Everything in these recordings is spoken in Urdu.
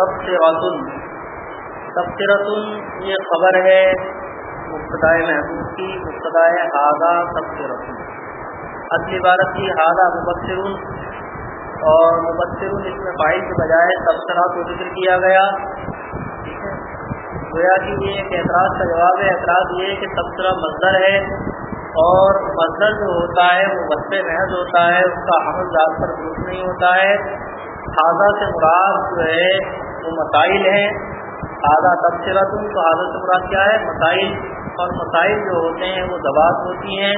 تبصرتن تبصرتن یہ خبر ہے مبتدائے محبوب کی مبتدائے ہادہ تبصرتن اصل عبارت کی ہادہ مبصر اور مبصر اس میں فائل کے بجائے تبصرہ کو ذکر کیا گیا. گویا کہ یہ ایک اعتراض کا جواب ہے، اعتراض یہ ہے کہ تبصرہ مصدر ہے اور مصدر جو ہوتا ہے، وہ وصف محض ہوتا ہے، اس کا حمل ذات پر درست نہیں ہوتا ہے۔ خاصہ سے مراد جو ہے وہ مسائل ہیں۔ خاصہ تبصرہ تم تو حاضر سے مراد کیا ہے؟ مسائل۔ اور مسائل جو ہوتے ہیں وہ دبات ہوتی ہیں۔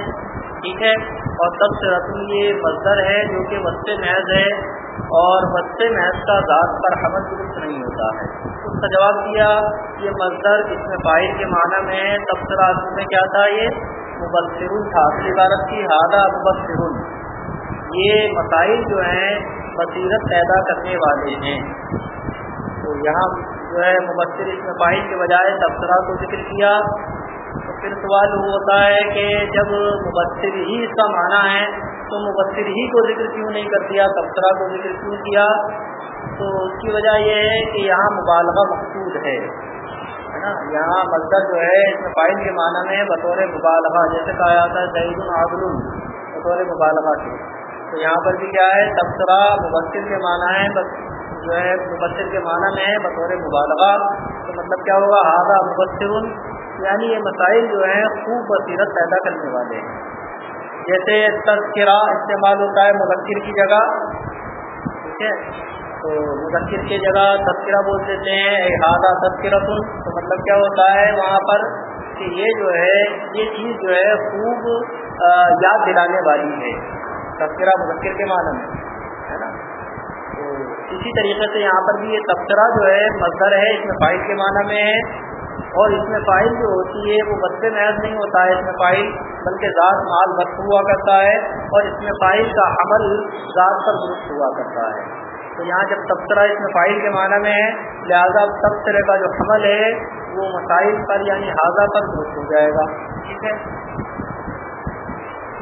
ٹھیک ہے؟ اور تبصرہ تم یہ مصدر ہے جو کہ وصف محض ہے۔ اور وصف محض کا ذات پر حمل درست نہیں ہوتا ہے۔ اس کا جواب دیا، یہ مصدر اس میں فائل کے معنی میں تبصرہ میں کیا تھا یہ؟ مبصر تھا۔ اصل عبارت کی ہادہ مبصر یہ مسائل جو ہیں، بصیرت پیدا کرنے والے ہیں۔ تو یہاں جو ہے مبصر اس میں فائل کے بجائے تبصرہ کو ذکر کیا۔ تو پھر سوال وہ ہوتا ہے کہ جب مبصر ہی اس کا معنی ہے، تو مبصر ہی کو ذکر کیوں نہیں کر دیا؟ تبصرہ کو ذکر کیوں کیا؟ تو اس کی وجہ یہ ہے کہ یہاں مبالغہ مقصود ہے ہے نا؟ یہاں مزدور جو ہے، اس میں فائل کے معنی میں بطور مبالغہ، جیسے کہا جاتا ہے سعید العدل بطور مبالغہ کے۔ تو یہاں پر بھی کیا ہے تبصرہ مبصر کے معنی ہے جو ہے مبصر کے معنی میں ہے بطور مبالغہ، تو مطلب کیا ہوگا؟ ہادہ مبصر یعنی یہ مسائل جو ہیں خوب بصیرت پیدا کرنے والے ہیں۔ جیسے تذکرہ استعمال ہوتا ہے مذکر کی جگہ، ٹھیک ہے؟ تو مذکر کی جگہ تذکرہ بول دیتے ہیں احادہ تذکرہ تو مطلب کیا ہوتا ہے؟ وہاں پر کہ یہ جو ہے، یہ چیز جو ہے خوب یاد دلانے والی ہے۔ تذکرہ مذکر کے معنی میں۔ اسی طریقے سے یہاں پر بھی یہ تبصرہ جو ہے مظہر ہے، اس میں فائل کے معنی میں ہے اور اس میں فائل جو ہوتی ہے، وہ بد محض نہیں ہوتا ہے۔ اس میں فائل بلکہ ذات مال بخت ہوا کرتا ہے اور اس میں فائل کا عمل ذات پر درست ہوا کرتا ہے۔ تو یہاں جب تبصرہ اس میں فائل کے معنی میں ہے، لہٰذا تبصرے کا جو حمل ہے، وہ مسائل پر یعنی حاضہ پر درست ہو جائے گا۔ ٹھیک ہے؟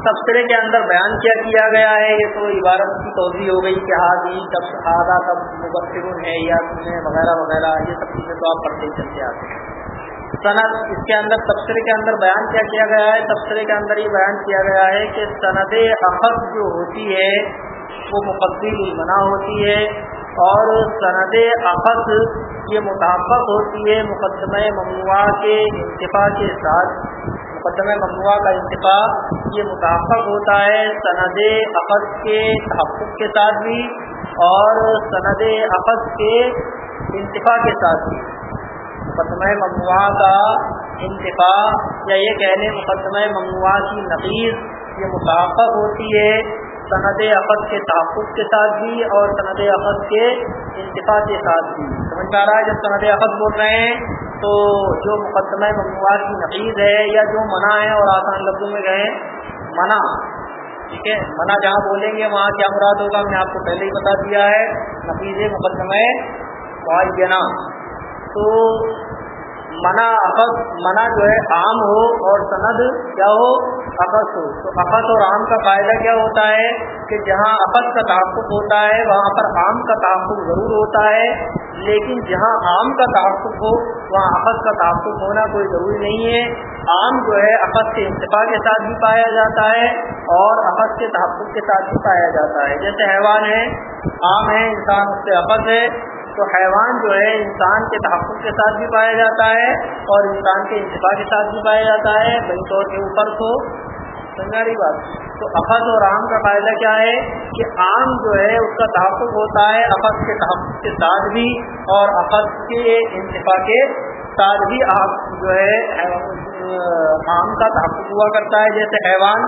تبصرے کے اندر بیان کیا کیا گیا ہے، یہ تو عبارت کی توضیع ہو گئی کہ حاضی تب حاضہ تب مبصر ہے یا وغیرہ وغیرہ، یہ سب چیزیں تو آپ پڑھتے ہی چلتے آتے ہیں۔ صنعت اس کے اندر تبصرے کے اندر بیان کیا کیا گیا ہے تبصرے کے اندر یہ بیان کیا گیا ہے کہ سند اخذ جو ہوتی ہے، وہ مقدم منع ہوتی ہے اور سند اخذ یہ مطابق ہوتی ہے مقدمہ ممنوع کے انتفاع کے ساتھ۔ مقدمہ ممنوع کا انتفاع یہ مطابق ہوتا ہے سند اخذ کے تحفظ کے ساتھ بھی اور سند اخذ کے انتفاع کے ساتھ بھی۔ مقدمہ ممنوع کا انتفاع یا یہ کہہ لیں مقدمہ ممنوع کی نقیز یہ مطابق ہوتی ہے سند عقد کے تحفظ کے ساتھ بھی اور سند عقد کے انتفاع کے ساتھ بھی۔ سمجھ میں آ رہا ہے جب سند عقد بول رہے ہیں تو جو مقدمہ ممنوعات کی نقیز ہے یا جو منع ہے اور آسان لفظوں میں گئے منع، ٹھیک ہے؟ منع جہاں بولیں گے وہاں کیا مراد ہوگا؟ میں نے آپ کو پہلے ہی بتا دیا ہے نقیز مقدمہ معینہ۔ تو منع اقد منع جو ہے عام ہو اور سند کیا ہو؟ اقد ہو۔ تو اقد اور عام کا فائدہ کیا ہوتا ہے؟ کہ جہاں اقد کا تحفظ ہوتا ہے، وہاں پر عام کا تحفظ ضرور ہوتا ہے، لیکن جہاں عام کا تحفظ ہو، وہاں اقد کا تحفظ ہونا کوئی ضروری نہیں ہے۔ عام جو ہے اقد کے انتفاع کے ساتھ بھی پایا جاتا ہے اور اقد کے تحفظ کے ساتھ بھی پایا جاتا ہے۔ جیسے حیوان ہے، عام ہے، انسان اس سے اقد ہے۔ تو حیوان جو ہے انسان کے تحفظ کے ساتھ بھی پایا جاتا ہے اور انسان کے انتفاع کے ساتھ بھی پایا جاتا ہے۔ بڑی طور کے اوپر کو سمجھا رہی بات۔ تو اخذ اور عام کا فائدہ کیا ہے کہ عام جو ہے اس کا تحفظ ہوتا ہے اخذ کے تحفظ کے ساتھ بھی اور اخذ کے انتفاع کے ساتھ بھی آپ جو ہے، عام کا تحفظ ہوا کرتا ہے۔ جیسے حیوان،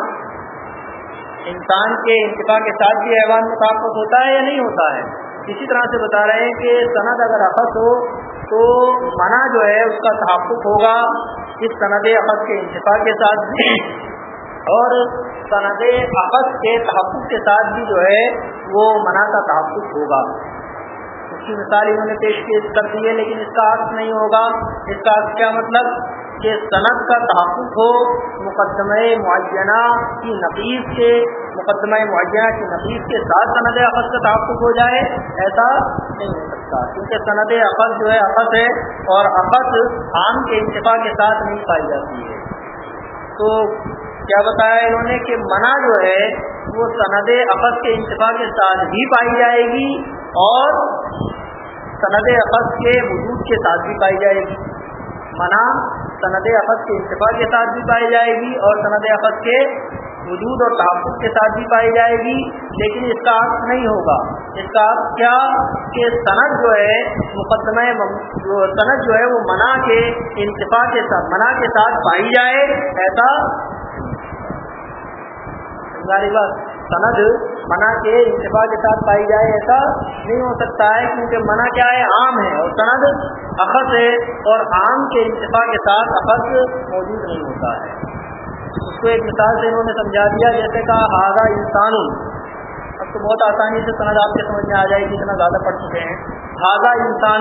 انسان کے انتفاع کے ساتھ بھی حیوان میں تحفظ ہوتا ہے یا نہیں ہوتا ہے؟ اسی طرح سے بتا رہے ہیں کہ سند اگر اخذ ہو تو منع جو ہے اس کا تحفظ ہوگا اس سند اخذ کے انتفاع کے ساتھ اور سند اخذ کے تحفظ کے ساتھ بھی جو ہے وہ منع کا تحفظ ہوگا۔ اس کی مثال انہوں نے پیش کر دی ہے لیکن اس کا عرض نہیں ہوگا۔ اس کا عرض کیا مطلب؟ کہ صنعت کا تحفظ ہو مقدمہ معینہ کی نفیس کے مقدمہ معینہ کی نفیس کے ساتھ صنعت اخذ کا تحفظ ہو جائے، ایسا نہیں ہو سکتا۔ کیونکہ سند اخذ جو ہے اخذ ہے اور اخذ عام کے انتفاع کے ساتھ نہیں پائی جاتی ہے۔ تو کیا بتایا انہوں نے کہ منع جو ہے، وہ سند اقص کے انتفاع کے ساتھ بھی پائی جائے گی اور سند اقص کے وجود کے ساتھ بھی پائی جائے گی۔ منع سند اقص کے انتفاع کے ساتھ بھی پائی جائے گی اور سند اقص کے وجود اور تحفظ کے ساتھ بھی پائی جائے گی، لیکن اس کا عرض نہیں ہوگا۔ اس کا عرض کیا؟ کہ صنعت جو ہے، مقدمہ صنعت جو ہے، وہ منع کے، انتفاع کے ساتھ، منع کے ساتھ پائی جائے۔ ایسا سند منع کے، انتفاع کے ساتھ پائی جائے، ایسا نہیں ہو سکتا ہے، کیونکہ منع کیا ہے؟ عام ہے۔ اور سند اخذ ہے، اور عام کے انتفاع کے ساتھ اخذ موجود نہیں ہوتا ہے۔ اس کو ایک مثال سے انہوں نے سمجھا دیا، جیسے کہا ہاضا انسان. اب تو بہت آسانی سے سند آپ کے سمجھ میں آ جائے گی اتنا زیادہ پڑھ چکے ہیں۔ ہاضا انسان.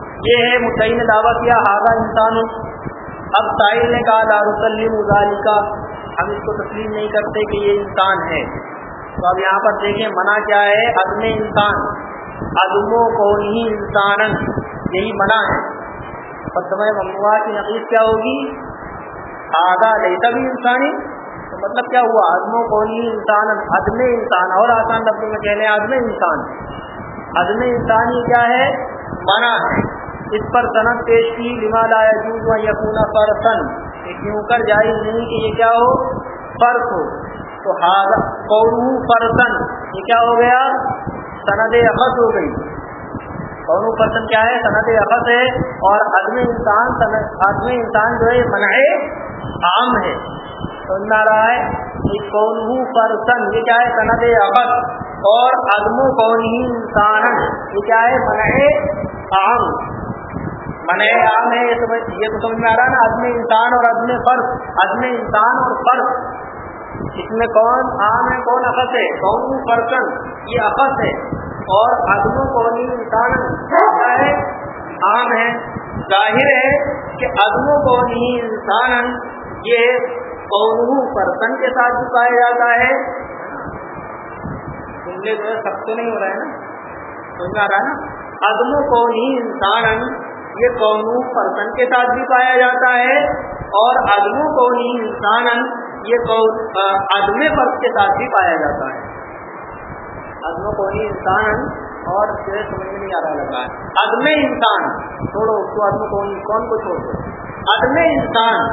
یہ ہے مدعی نے دعویٰ کیا ہاضا انسان. اب ساحل نے کہا دارالسلیم ازالی کا ہم اس کو تسلیم نہیں کرتے کہ یہ انسان ہے۔ تو اب یہاں پر دیکھیں، منع کیا ہے؟ عدم انسان۔ عدم و کونی انسان یہی منع ہے۔ مقدمہ ممنوع کی نقیز کیا ہوگی؟ آگا لیتا بھی انسانی تو مطلب کیا ہوا؟ عدم و کونی انسان، عدم انسان، اور آسان لفظوں میں کہنے عدم انسان۔ عدم انسانی کیا ہے؟ منع ہے۔ اس پر صنعت پیش کی، لما لا و یقون فرسن کیوں کر جائز نہیں کہ یہ کیا ہو؟ فرق ہو۔ تو قورو فرسن یہ کیا ہو گیا؟ سند اخذ ہو گئی۔ قورو فرسن کیا ہے؟ سند اخذ ہے۔ اور عدم انسان عدم انسان جو ہے، منع عام ہے۔ سننا رہا ہے یہ قورو فرسن، یہ کیا ہے؟ سند اخذ اور عدم کون ہی انسان یہ کیا ہے؟ منع عام۔ منع عام ہے، یہ تو سمجھ میں آ رہا ہے نا، عدم انسان اور عدم فرق عدم انسان اور فرق اس میں کون عام ہے، کون اقس ہے؟ کون فرقن یہ اقس ہے۔ اور عدم کون انسان کیا ہے عام ہے۔ ظاہر ہے کہ عدم کون انسان یہ کون فرقن کے ساتھ بھی پایا جاتا ہے۔ جملے جو ہے سب تو نہیں ہو رہا ہے نا؟ سمجھ آ رہا ہے نا؟ عدم کون انسان یہ قونو پرسن کے ساتھ بھی پایا جاتا ہے اور عدم قونی انسان یہ عدم فرق کے ساتھ بھی پایا جاتا ہے۔ عدم قونی انسان اور سمجھ میں نہیں آ رہا لگا ہے۔ عدم انسان چھوڑو اس کو عدم قونی کون کو چھوڑ دو عدم انسان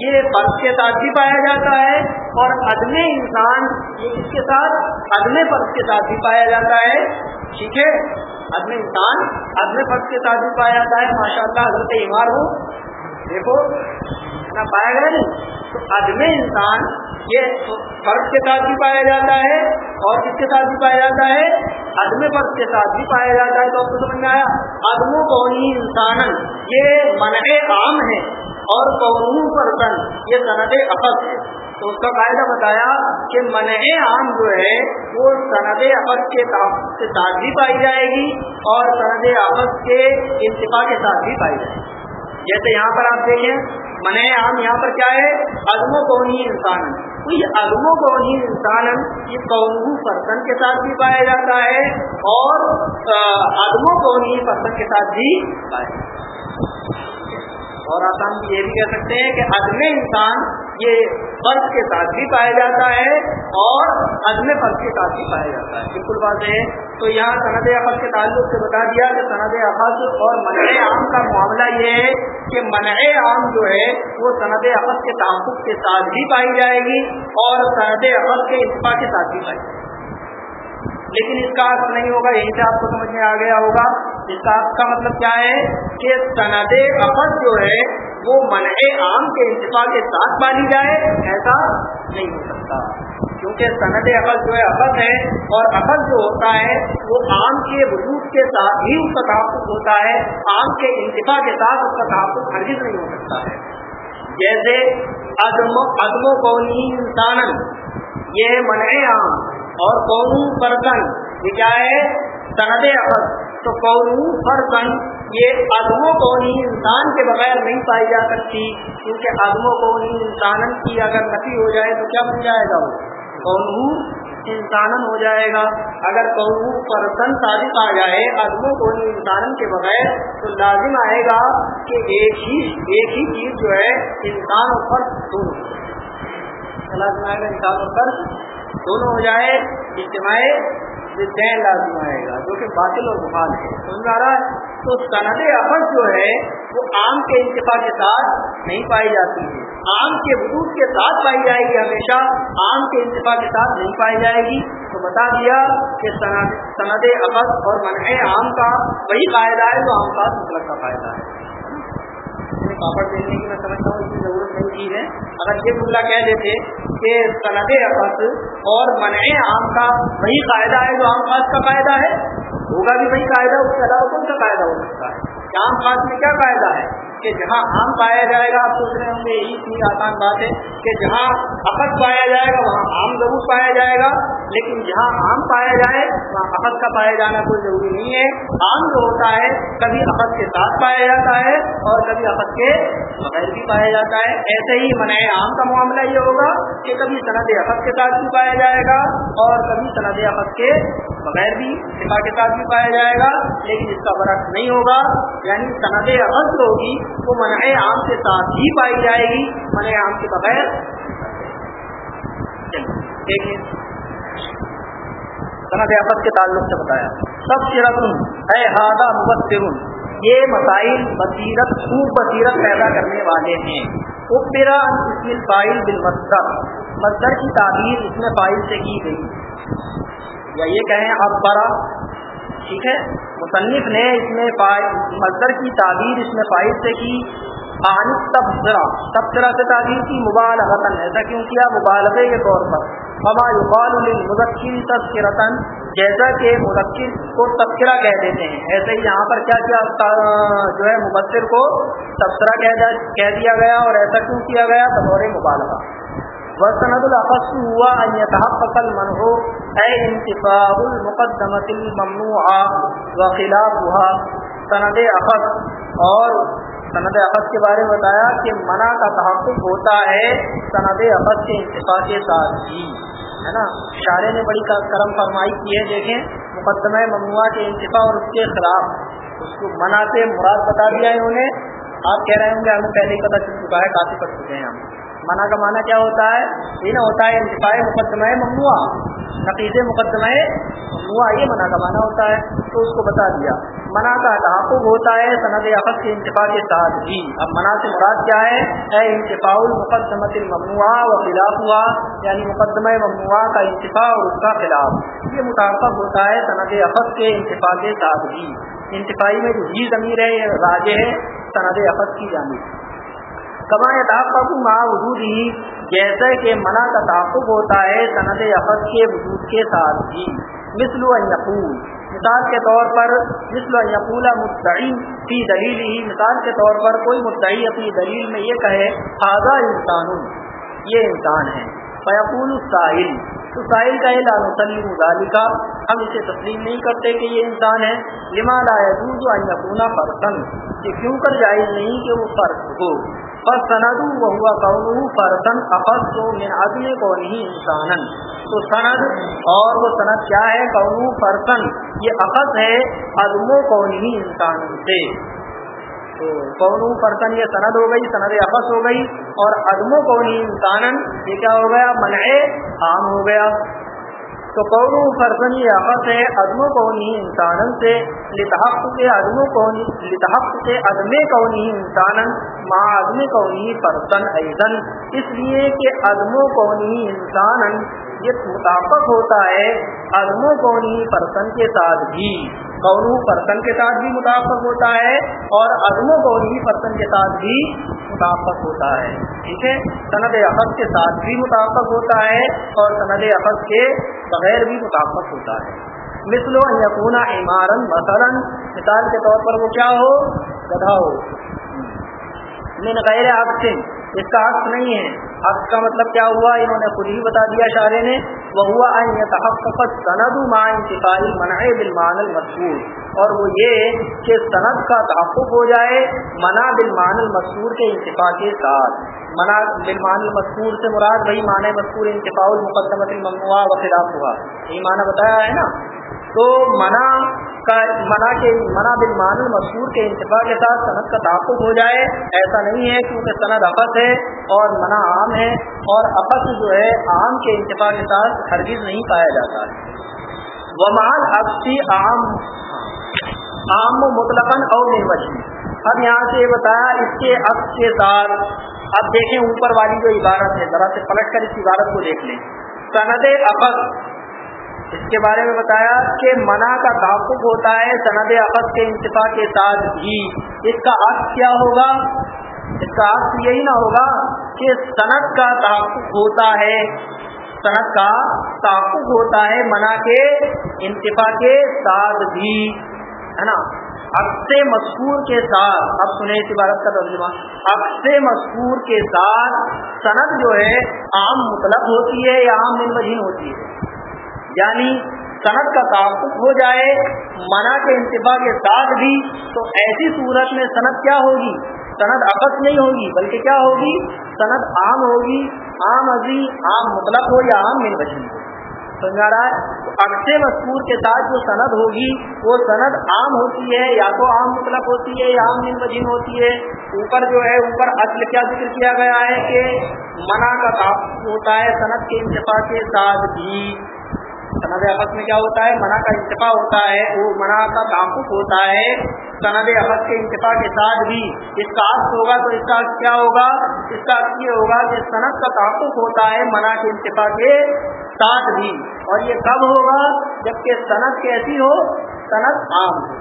یہ فرق کے ساتھ بھی پایا جاتا ہے اور عدم انسان یہ کس کے ساتھ عدم فرق کے ساتھ بھی پایا جاتا ہے ٹھیک ہے عدم انسان عدم فرق کے ساتھ بھی پایا جاتا ہے ماشاء اللہ حضرت ایمار ہو دیکھو نہ پایا گیا نہیں تو عدم انسان یہ فرق کے ساتھ بھی پایا جاتا ہے اور کس کے ساتھ بھی پایا جاتا ہے، عدم فرق کے ساتھ بھی پایا جاتا ہے، تو آپ کو سمجھ میں آیا؟ عدم کونی انسان یہ منع عام ہے اور قونو پرسن یہ صنعت افس ہے۔ تو اس کا قاعدہ بتایا کہ منع عام جو ہے، وہ سند افس کے ساتھ بھی پائی جائے گی اور سند افس کے انتفا کے ساتھ بھی پائی جائے گی۔ جیسے یہاں پر آپ دیکھیں، منع عام یہاں پر کیا ہے؟ عدم و کونی انسان یہ عدم و کونی انسان یہ قونو پرسن کے ساتھ بھی پایا جاتا ہے اور عدم و کونی پرسن کے ساتھ بھی پایا جاتا ہے۔ اور آسان یہ بھی کہہ سکتے ہیں کہ عدم انسان یہ فرض کے ساتھ بھی پایا جاتا ہے اور عدم فرض کے ساتھ بھی پایا جاتا ہے۔ بالکل بات ہے۔ تو یہاں صنعت افز کے تعلق سے بتا دیا کہ صنعت افز اور منع عام کا معاملہ یہ ہے کہ منع عام جو ہے وہ صنعت افز کے تحفظ کے ساتھ بھی پائی جائے گی اور صنعت افز کے اتفاق کے ساتھ بھی پائی جائے گی۔ لیکن اس کا عرض نہیں ہوگا، یہیں سے آپ کو سمجھ میں آ گیا ہوگا۔ اس کا کا مطلب کیا ہے کہ سند افز جو ہے وہ منع عام کے انتفا کے ساتھ پالی جائے، ایسا نہیں ہو سکتا۔ کیونکہ سند افز جو ہے افز ہے، اور افز جو ہوتا ہے، وہ عام کے وجود کے ساتھ ہی اس کا تحفظ ہوتا ہے، عام کے انتفا کے ساتھ اس کا تحفظ ہرگز نہیں ہو سکتا۔ ہے جیسے عدم عدم و قونی انسان یہ منع عام۔ اور قوم فرقن، یہ کیا ہے؟ سند اخذ تو قوم فرقن؟ یہ عدم و قونی انسان کے بغیر نہیں پائی جا سکتی، کیونکہ عدم و قونی انسان کی اگر نفی ہو جائے تو کیا بن جائے گا؟ وہ انسان ہو جائے گا۔ اگر قوم پرسن صادق آ جائے ادموں کو انسان کے بغیر، تو لازم آئے گا کہ ایک ہی ایک ہی چیز جو ہے، انسان اور دونوں لازم آئے گا انسان اور فرض دونوں ہو جائے۔ اجتماعی دین لازم آئے گا، جو کہ باطل اور محال ہے۔ سمجھ آ رہا ہے؟ تو سند افز جو ہے، وہ عام کے انتفا کے ساتھ نہیں پائی جاتی ہے۔ عام کے وجود کے ساتھ پائی جائے گی ہمیشہ، عام کے انتفا کے ساتھ نہیں پائی جائے گی۔ تو بتا دیا کہ سند افز اور منع عام کا وہی فائدہ ہے جو عام کا مطلب کا فائدہ ہے۔ پاپڑ دیکھنے کی میں سمجھتا ہوں، اس کی ضرورت نہیں کی ہے۔ اگر یہ جملہ کہہ دیتے کہ سند افس اور منع عام کا وہی قاعدہ ہے جو عام خاص کا قاعدہ ہے ہوگا بھی بھائی قاعدہ اس کے علاوہ کون سا قاعدہ ہو سکتا ہے؟ شام خاص میں کیا قاعدہ ہے؟ کہ جہاں آم پایا جائے گا، آپ سوچ رہے ہوں گے، یہی اتنی آسان بات ہے کہ جہاں افت پایا جائے گا، وہاں آم ضرور پایا جائے گا، لیکن جہاں آم پایا جائے، وہاں افت کا پایا جانا کوئی ضروری نہیں ہے۔ آم جو ہوتا ہے، کبھی افت کے ساتھ پایا جاتا ہے اور کبھی افت کے بغیر بھی پایا جاتا ہے۔ ایسے ہی منع عام کا معاملہ یہ ہوگا کہ کبھی صنعت افت کے ساتھ بھی پایا جائے گا اور کبھی صنعت افت کے بغیر بھی سفا کے ساتھ بھی پایا جائے گا، لیکن اس کا برق نہیں ہوگا۔ یعنی صنعت افت ہوگی وہ منع عام کے ساتھ ہی پائی جائے گی، منع عام کے بغیر۔ دیکھیں صنعت افت کے تعلق سے بتایا۔ سب شرطن اے ہادہ مبصر یہ مسائل بصیرت، خوب بصیرت پیدا کرنے والے ہیں۔ ابرا اس فائل بل مصدر کی تعبیر اس میں فائل سے کی گئی۔ یا یہ کہیں اب برا ٹھیک ہے؟ مصنف نے اس میں مصدر کی تعبیر اس میں فائد سے کی۔ تبصرہ تبصرہ سے تعبیر کی، مبالغتاً، ایسا کیوں کیا؟ مبالغے کے طور پر۔ فما یقال للمذکر تذکرتاً، جیسا کہ مذکر کو تذکرہ کہہ دیتے ہیں۔ ایسے ہی یہاں پر کیا کیا؟ جو ہے، مبصر کو تبصرہ کہہ دیا گیا اور ایسا کیوں کیا گیا؟ بطور مبالغہ۔ وسند الفص ہوا ان يتحقق المنع اي انتفاع المقدمه الممنوعه وخلافها. سند اخذ اور سند اخذ کے بارے میں بتایا کہ منع کا تحقق ہوتا ہے سند اخذ کے انتفاع کے ساتھ ہی، ہے نا؟ شاعر نے بڑی کرم فرمائی کی ہے، دیکھیں، مقدمہ ممنوعہ کے انتفاع اور اس کے خلاف۔ اس کو منع سے مراد بتا دیا انہوں نے۔ آپ کہہ رہے ہوں گے، ہمیں پہلے ہی پتہ چل چکا ہے، کافی پڑھ چکے ہیں ہم۔ منع کا معنی کیا ہوتا ہے؟ یہ نہ ہوتا ہے انتفاع مقدمہ ممنوع نقیز مقدمہ ممنوع یہ منع کا معنی ہوتا ہے، تو اس کو بتا دیا۔ منع کا تحفظ ہوتا ہے صنعت افت کے انتفاع کے ساتھ بھی اب منع سے مراد کیا ہے؟ اے انتفاع المقدمت الممنوع و خلاف ہوا یعنی مقدمہ ممنوع کا انتفاع اور اس کا خلاف۔ یہ متعفق ہوتا ہے صنعت افت کے انتفاع کے ساتھ بھی انتفاعی میں جو جی ضمیر ہے یہ راج ہے صنعت افت کی جانب۔ کما تحفظ ماں وجود ہی جیسے کہ منع کا تعقب ہوتا ہے صنعت افد کے وجود کے ساتھ بھی۔ مثل یقول۔ مثال کے طور پر مثل یقول مدعی فی دلیل ہی مثال کے طور پر کوئی مدعی اپنی دلیل میں یہ کہے خاضہ انسان یہ انسان ہے۔ فیقول الساحل تو ساحل کا یہ لال وسلم کا ہم اسے تسلیم نہیں کرتے کہ یہ انسان ہے۔ لما لا يجوز ان يكون فرسن کہ کیوں کر جائز نہیں کہ وہ فرق ہو؟ بس سند وہ فرسن افس تو من عدم کو نہیں انسان تو سند، اور وہ سند کیا ہے؟ قول فرسن یہ افس ہے عدم کو نہیں انسان سے. تو قون فرسن یہ سند ہو گئی، سند افس ہو گئی، اور عدم کو انسان یہ کیا ہو گیا؟ منع عام ہو گیا. تو قون فرسن یہ افس ہے عدم کو نہیں انسان سے لتحق کے عدم کو لتحق کے عدم کو نہیں انسان ماں عدم کو نہیں فرسن ایزن اس لیے کہ عدم کو نہیں انسان یہ مطابق ہوتا ہے عدم کو نہیں فرسن کے ساتھ بھی۔ قون فرسن کے ساتھ بھی مطابق ہوتا ہے اور عدم کو نہیں فرسن کے ساتھ بھی۔ مطابق ہوتا ہے۔ ٹھیک ہے؟ سند اخذ کے ساتھ بھی مطابق ہوتا ہے اور سند اخذ کے بغیر بھی مطابق ہوتا ہے۔ مثل و یقونا عمارن مثلاً، مثال کے طور پر وہ کیا ہو؟ گدھا ہو۔ من غیر سے اس کا عقص نہیں ہے۔ عقص کا مطلب کیا ہوا؟ انہوں نے خود ہی بتا دیا شاعر نے وہ ہوا ان يتحقق سند مع انتفاع بالمان المذکور اور وہ یہ کہ سند کا تحقق ہو جائے منع بالمان المذکور کے انتفاع کے ساتھ۔ منا بالمان المذکور سے مراد وہی معنی مذکور انتفاع المقدمت الممنوع و خلاف ہوا۔ یہی معنی بتایا ہے نا؟ تو منع کا منع کے منع بالمان المذکور کے انتفاع کے ساتھ صنعت کا تعاقب ہو جائے، ایسا نہیں ہے کیونکہ صنعت افس ہے اور منع عام ہے اور افس جو ہے، عام کے انتفاع کے ساتھ ہرگز نہیں پایا جاتا۔ ہے وہ مال افسی عام عام مطلق اور نرمچی اب یہاں سے یہ بتایا، اس کے اب کے ساتھ اب دیکھیں اوپر والی جو عبارت ہے، ذرا سے پلٹ کر اس عبارت کو دیکھ لیں۔ سند افس اس کے بارے میں بتایا کہ منع کا تحفظ ہوتا ہے سند افس کے انتفاع کے ساتھ بھی اس کا عکس کیا ہوگا؟ اس کا عکس یہی نہ ہوگا کہ صنعت کا تحفظ ہوتا ہے۔ صنعت کا تحفظ ہوتا ہے منع کے انتفاع کے ساتھ بھی ہے نا؟ اکث مذکور کے ساتھ۔ اب سنیں اس عبارت کا ترجمہ۔ اکث مذکور کے ساتھ صنعت جو ہے عام مطلب ہوتی ہے یا عام مجین ہوتی ہے۔ یعنی صنعت کا تعفق ہو جائے، منع کے انتباہ کے ساتھ بھی تو ایسی صورت میں صنعت کیا ہوگی؟ صنعت اقس نہیں ہوگی، بلکہ کیا ہوگی؟ صنعت عام ہوگی، عام ازی عام مطلب ہو یا عام من بجین ہو سمجھا رہا ہے؟ اکثر مذکور کے ساتھ جو سند ہوگی، وہ سند عام ہوتی ہے یا تو عام مطلب ہوتی ہے یا عام مجین ہوتی ہے؟ اوپر جو ہے، اوپر اصل کیا ذکر کیا گیا ہے کہ منع کا تعفظ ہوتا ہے صنعت کے انتفاع کے ساتھ بھی۔ سند افس میں کیا ہوتا ہے؟ منع کا انتفاع ہوتا ہے، وہ منع کا تعفظ ہوتا ہے۔ سند افس کے انتفاع کے ساتھ بھی اس کا عکس ہوگا تو اس کا کیا ہوگا؟ اس کا یہ ہوگا کہ صنعت کا تعفظ ہوتا ہے منع کے انتفاع کے ساتھ بھی۔ اور یہ کب ہوگا؟ جبکہ صنعت کیسی ہو؟ صنعت عام ہو۔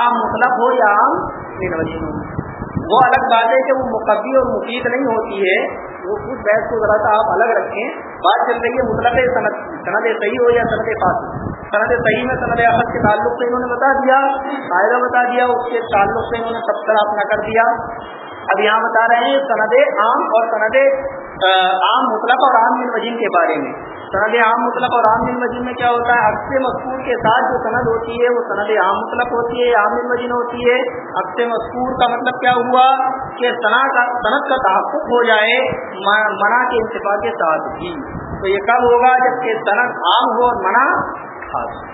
عام مطلب ہو یا عام؟ ہو وہ الگ بات ہے کہ وہ مقبی اور مفید نہیں ہوتی ہے۔ وہ اس بحث کو ذرا سا آپ الگ رکھیں۔ بات چل رہی ہے مطلب صنعت صنعت صحیح ہو یا صنعت فاصل صنعت صحیح میں صنعت احمد کے تعلق سے انہوں نے بتا دیا فائدہ بتا دیا، اس کے تعلق سے انہوں نے سب طرح اپنا کر دیا۔ اب یہاں بتا رہے ہیں سند عام اور سند عام مطلق اور عام وجین کے بارے میں۔ سند عام مطلق اور عام مجین میں کیا ہوتا ہے؟ اکثر مذکور کے ساتھ جو سند ہوتی ہے، وہ سند عام مطلق ہوتی ہے عام مجین ہوتی ہے۔ اکثر مذکور کا مطلب کیا ہوا؟ کہ صنعت کا صنعت کا تحفظ ہو جائے منع کے انتفاع کے ساتھ بھی تو یہ کب ہوگا؟ جبکہ صنعت عام ہو اور منع خاص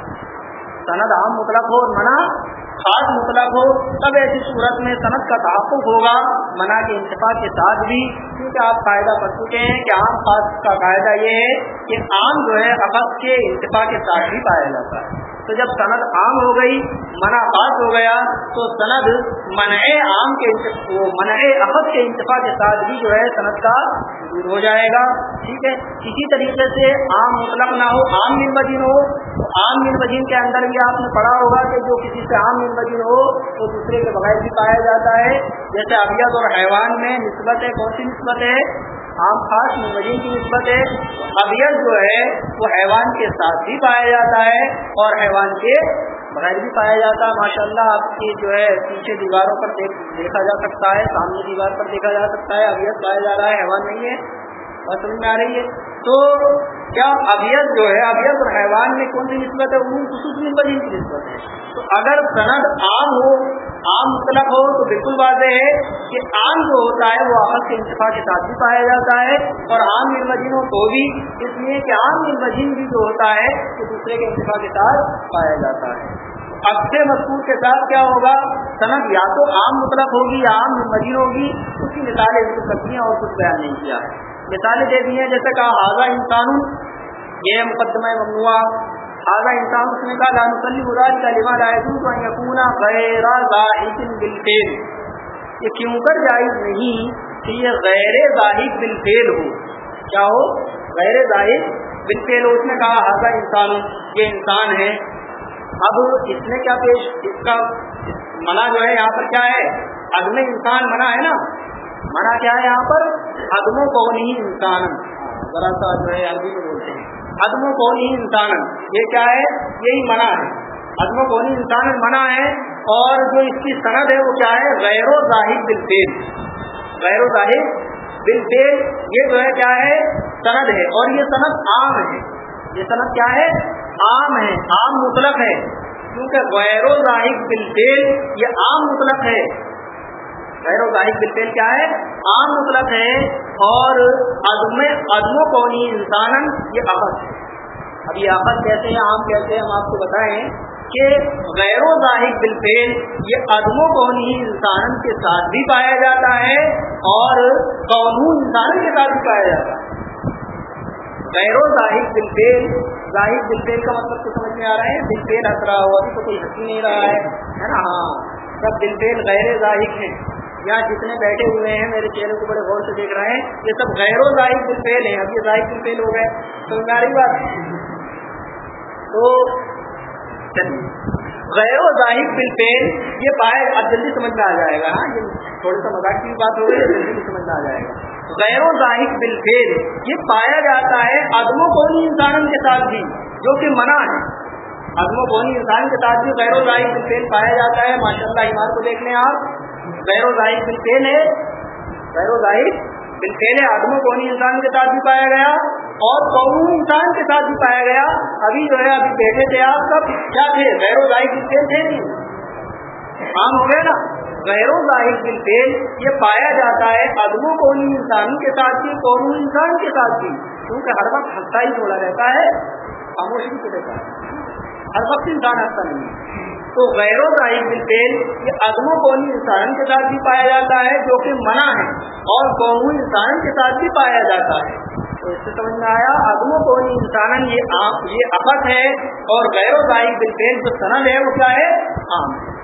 صنعت عام مطلب ہو اور منع خاص مطلب ہو، تب ایسی صورت میں صنعت کا تحفظ ہوگا منع کے انتفاع کے ساتھ بھی، کیونکہ آپ قاعدہ پڑھ چکے ہیں کہ عام خاص کا قاعدہ یہ ہے کہ عام جو ہے افس کے انتفاع کے ساتھ بھی پایا جاتا ہے۔ تو جب سند عام ہو گئی، منع خاص ہو گیا، تو سند منع عام کے منع افد کے انتفاع کے ساتھ بھی جو ہے سند کا دور ہو جائے گا۔ ٹھیک ہے؟ اسی طریقے سے عام مطلب نہ ہو، عام مدین ہو، تو عام مدین کے اندر بھی آپ نے پڑھا ہوگا کہ جو کسی سے عام مدین ہو تو دوسرے کے بغیر بھی پایا جاتا ہے۔ جیسے ابیت اور حیوان میں نسبت ہے، کون سی نسبت ہے؟ عام خاص مجین کی نسبت ہے۔ ابیت جو ہے، وہ حیوان کے ساتھ بھی پایا جاتا ہے اور حیوان کے بغیر بھی پایا جاتا ہے۔ ماشاء اللہ آپ کی جو ہے، پیچھے دیواروں پر دیکھا جا سکتا ہے، سامنے دیوار پر دیکھا جا سکتا ہے۔ ابیت پایا جا رہا ہے، حیوان نہیں ہے۔ بات سمجھ میں آ رہی ہے؟ تو کیا ابیت جو ہے، ابیت اور حیوان میں کون سی نسبت ہے؟ وہ خصوصی بدین کی نسبت ہے۔ تو اگر سند عام ہو، عام مطلب ہو، تو بالکل واضح ہے کہ عام جو ہوتا ہے، وہ آفت کے انتفاع کے ساتھ بھی پایا جاتا ہے اور عام ملمجین ہو تو بھی، اس لیے کہ عام ملمجین بھی جو ہوتا ہے، وہ دوسرے کے انتفاع کے ساتھ پایا جاتا ہے۔ اکثر مذکور کے ساتھ کیا ہوگا؟ صنعت یا تو عام مطلب ہوگی یا عام مجین ہوگی، اس کی مثالیں ذکر کرتی ہیں اور کچھ بیان نہیں کیا ہے۔ مثالیں دے دی ہیں، جیسے کہا حاضہ انسان یہ مقدمہ ممنوع حاضہ انسان اس نے کہا لان صلی مراد کا لما لائے غیر بالفیل یہ کیوں کر جائز نہیں کہ یہ غیر ظاہر بالفیل ہو؟ کیا ہو؟ غیر ظاہر بالفیل ہو۔ اس نے کہا حاضہ انسان، یہ انسان ہے۔ اب اس نے کیا پیش، اس کا منع جو ہے، یہاں پر کیا ہے؟ عدم انسان منع ہے نا۔ منع کیا ہے یہاں پر؟ عدم کو نہیں انسان ذرا سا جو ہے عربی میں بولتے ہیں۔ عدم و کونی انسان یہ کیا ہے؟ یہی منع ہے۔ عدم و کونی انسان منع ہے۔ اور جو اس کی صنعت ہے وہ کیا ہے؟ غیر و ظاہر بالفیل غیر و ظاہر بالفیل یہ جو ہے کیا ہے؟ صنعت ہے۔ اور یہ صنعت عام ہے۔ یہ صنعت کیا ہے؟ عام ہے۔ عام مطلق ہے۔ کیونکہ غیر و ظاہر بالفیل یہ عام مطلق ہے۔ غیر و ظاہر بالفعل کیا ہے؟ عام مطلب ہے اور عدم عدم و قونی انسان یہ آفت ہے۔ اب یہ آفت کہتے ہیں؟ عام کہتے ہیں؟ ہم آپ کو بتائیں کہ غیر و ظاہر بالفعل یہ عدم و قونی انسان کے ساتھ بھی پایا جاتا ہے اور قانون انسان کے ساتھ بھی پایا جاتا ہے۔ غیر و ظاہر بالفعل ظاہر بالفعل کا مطلب تو سمجھ میں آ رہا ہے، بالفعل ہنس رہا ہو ابھی تو کوئی ہنسی نہیں رہا ہے ہے نا؟ ہاں۔ سب بالفعل غیر ظاہر ہیں۔ یہاں جتنے بیٹھے ہوئے ہیں میرے چہرے کو بڑے غور سے دیکھ رہے ہیں، یہ سب غیر و ظاہر بالفعل ہیں، اب یہ ظاہر بالفعل ہو گئے۔ تو میری بات۔ تو غیر و ظاہر بالفعل یہ پائے اب جلدی سمجھ میں آ جائے گا ہاں یہ تھوڑی سا مذاق کی بات ہو گئی، جلدی سمجھ میں آ جائے گا۔ غیر و ظاہر بالفعل یہ پایا جاتا ہے عدم و قونی انسان کے ساتھ بھی، جو کہ منع ہے۔ عدم و قونی انسان کے ساتھ بھی غیر و ظاہر بالفعل پایا جاتا ہے ماشاء اللہ ایمان کو دیکھ لیں آپ۔ غیر و ظاہر بالفعل ہے غیر و ظاہر بالفعل آدم و قونی انسان کے ساتھ بھی پایا گیا اور قومی انسان کے ساتھ بھی پایا گیا۔ ابھی جو ہے، ابھی بیٹھے تھے آپ سب۔ کیا تھے؟ غیر و ظاہر بالفعل تھے نہیں۔ عام ہو گیا نا۔ غیر و ظاہر بالفعل یہ پایا جاتا ہے عدم و قومی انسان کے ساتھ بھی، قومی انسان کے ساتھ بھی۔ کیونکہ ہر وقت ہنستا ہی تھوڑا رہتا ہے، خاموشی کو دیتا ہے۔ ہر وقت انسان ہنستا نہیں ہے۔ تو غیر و ظاہر بالفعل یہ عدم و قومی انسان کے ساتھ بھی پایا جاتا ہے جو کہ منع ہے اور قومی انسان کے ساتھ بھی پایا جاتا ہے۔ تو اس سے سمجھ میں آیا عدم و قومی انسان یہ یہ افت ہے، اور غیر و ظاہر بالفعل جو سند ہے، وہ کیا ہے؟ عام